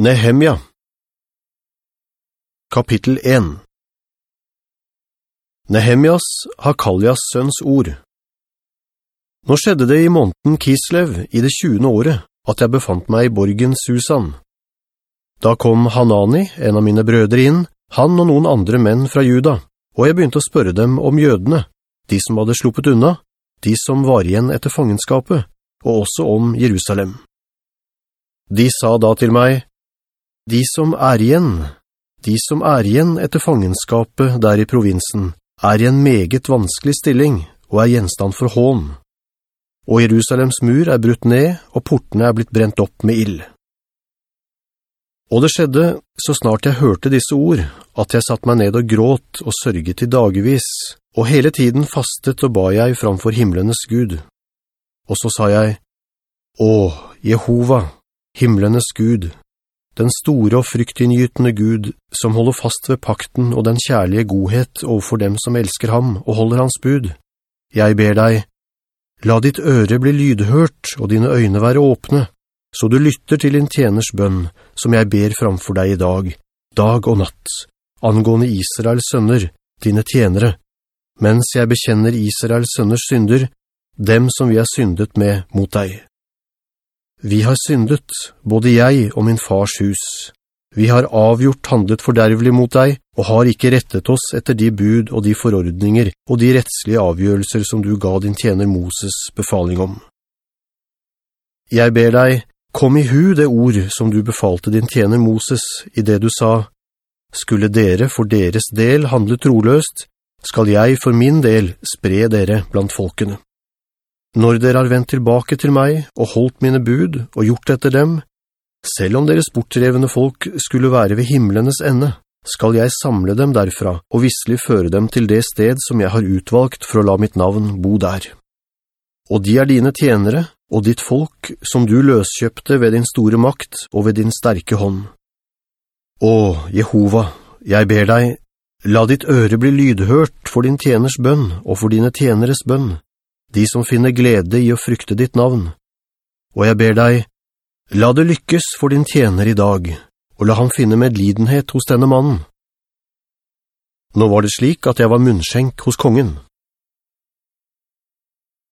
Nehemja Kapittel 1 Nehemjas Hakaljas sønns ord Nå skjedde det i måneden Kislev i det 20. året at jeg befant meg i borgen Susan. Da kom Hanani, en av mine brødre inn, han og noen andre menn fra Juda, og jeg begynte å spørre dem om jødene, de som hadde sluppet unna, de som var igjen etter fangenskapet, og også om Jerusalem. De sa da til meg, de som er igjen, de som er igjen etter fangenskapet der i provinsen, er i en meget vanskelig stilling og er gjenstand for hån. Og Jerusalems mur er brutt ned, og portene er blitt brent opp med ill. Og det skjedde, så snart jeg hørte disse ord, at jeg satt meg ned og gråt og sørget i dagevis, og hele tiden fastet og ba jeg framfor himmelenes Gud. Og så sa jeg, «Å, Jehova, himmelenes Gud, den store og fryktinngytende Gud, som holder fast ved pakten og den kjærlige godhet overfor dem som elsker ham og holder hans bud. Jeg ber deg, la ditt øre bli lydhørt og dine øyne være åpne, så du lytter til din tjeners bønn, som jeg ber framfor deg i dag, dag og natt, angående Israels sønner, dine tjenere, mens jeg bekjenner Israels sønners synder, dem som vi har syndet med mot deg. Vi har syndet, både jeg og min fars hus. Vi har avgjort handlet fordervelig mot deg, og har ikke rettet oss etter de bud og de forordninger og de rettslige avgjørelser som du ga din tjener Moses befaling om. Jeg ber deg, kom i hu det ord som du befalte din tjener Moses i det du sa, «Skulle dere for deres del handle troløst, skal jeg for min del spre dere blant folkene.» Når dere har vendt tilbake til meg og holdt mine bud og gjort etter dem, selv om deres bortrevende folk skulle være ved himmelenes ende, skal jeg samle dem derfra og visselig føre dem til det sted som jeg har utvalgt for å la mitt navn bo der. Og de er dine tjenere og ditt folk som du løskjøpte ved din store makt og ved din sterke hånd. Å, Jehova, jeg ber deg, la ditt øre bli lydhørt for din tjeners bønn og for dine tjeneres bønn, de som finner glede i å frykte ditt navn. Og jeg ber deg, la det lykkes for din tjener i dag, og la han finne medlidenhet hos denne mannen. Nå var det slik at jeg var munnskjenk hos kongen,